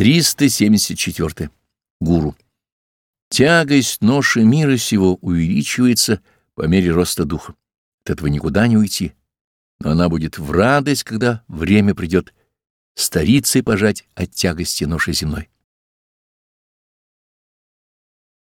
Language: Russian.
374. Гуру. Тягость ноши мира сего увеличивается по мере роста духа. От этого никуда не уйти. Но она будет в радость, когда время придет старицей пожать от тягости ноши земной.